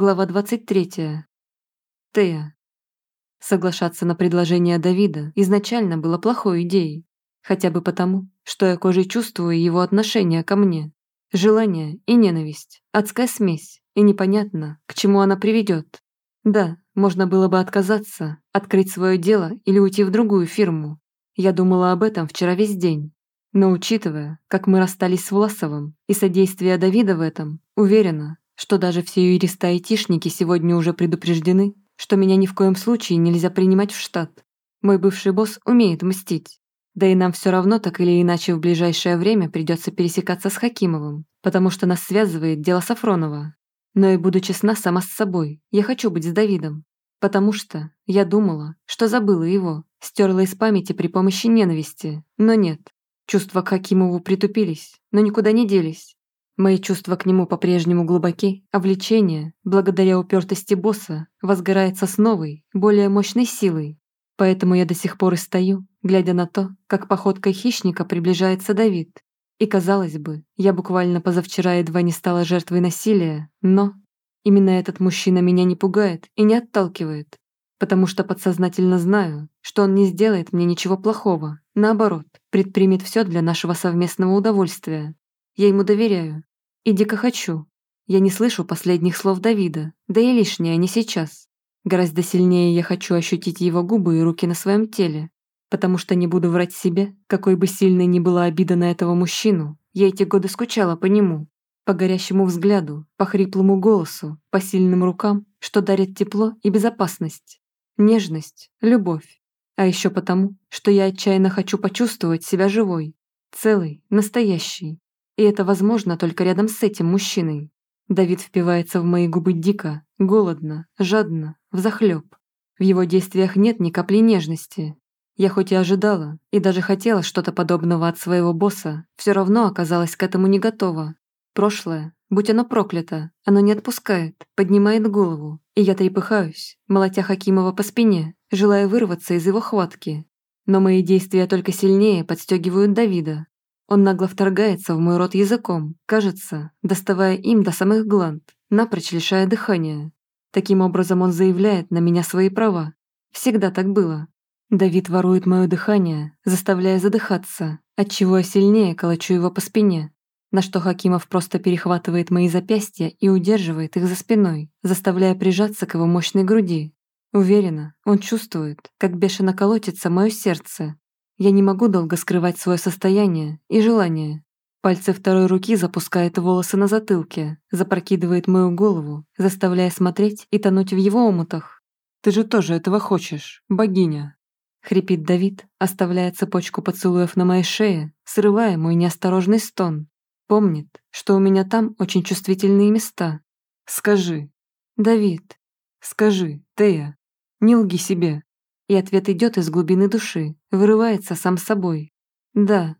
Глава 23. Тея. Соглашаться на предложение Давида изначально было плохой идеей. Хотя бы потому, что я кожей чувствую его отношение ко мне. Желание и ненависть. Адская смесь. И непонятно, к чему она приведет. Да, можно было бы отказаться, открыть свое дело или уйти в другую фирму. Я думала об этом вчера весь день. Но учитывая, как мы расстались с Власовым и содействие Давида в этом, уверена, что даже все юристы-айтишники сегодня уже предупреждены, что меня ни в коем случае нельзя принимать в штат. Мой бывший босс умеет мстить. Да и нам все равно так или иначе в ближайшее время придется пересекаться с Хакимовым, потому что нас связывает дело Сафронова. Но и буду честна сама с собой, я хочу быть с Давидом. Потому что я думала, что забыла его, стерла из памяти при помощи ненависти. Но нет. Чувства к Хакимову притупились, но никуда не делись. Мои чувства к нему по-прежнему глубоки, а влечение, благодаря упертости босса, возгорается с новой, более мощной силой. Поэтому я до сих пор и стою, глядя на то, как походкой хищника приближается Давид. И казалось бы, я буквально позавчера едва не стала жертвой насилия, но именно этот мужчина меня не пугает и не отталкивает, потому что подсознательно знаю, что он не сделает мне ничего плохого, наоборот, предпримет все для нашего совместного удовольствия. Я ему доверяю, и дико хочу. Я не слышу последних слов Давида, да и лишнее не сейчас. Гораздо сильнее я хочу ощутить его губы и руки на своем теле, потому что не буду врать себе, какой бы сильной ни была обида на этого мужчину, я эти годы скучала по нему, по горящему взгляду, по хриплому голосу, по сильным рукам, что дарят тепло и безопасность, нежность, любовь. А еще потому, что я отчаянно хочу почувствовать себя живой, целой, настоящей, и это возможно только рядом с этим мужчиной. Давид впивается в мои губы дико, голодно, жадно, взахлёб. В его действиях нет ни капли нежности. Я хоть и ожидала, и даже хотела что-то подобного от своего босса, все равно оказалась к этому не готова. Прошлое, будь оно проклято, оно не отпускает, поднимает голову, и я трепыхаюсь, молотя Хакимова по спине, желая вырваться из его хватки. Но мои действия только сильнее подстегивают Давида, он нагло вторгается в мой рот языком, кажется, доставая им до самых гланд, напрочь лишая дыхания. Таким образом он заявляет на меня свои права. Всегда так было. Давид ворует мое дыхание, заставляя задыхаться, отчего я сильнее колочу его по спине, на что Хакимов просто перехватывает мои запястья и удерживает их за спиной, заставляя прижаться к его мощной груди. Уверена, он чувствует, как бешено колотится мое сердце, я не могу долго скрывать свое состояние и желание. Пальцы второй руки запускают волосы на затылке, запрокидывает мою голову, заставляя смотреть и тонуть в его омутах. «Ты же тоже этого хочешь, богиня!» Хрипит Давид, оставляя цепочку поцелуев на моей шее, срывая мой неосторожный стон. Помнит, что у меня там очень чувствительные места. «Скажи!» «Давид!» «Скажи, Тея!» «Не лги себе!» И ответ идет из глубины души, вырывается сам собой. Да,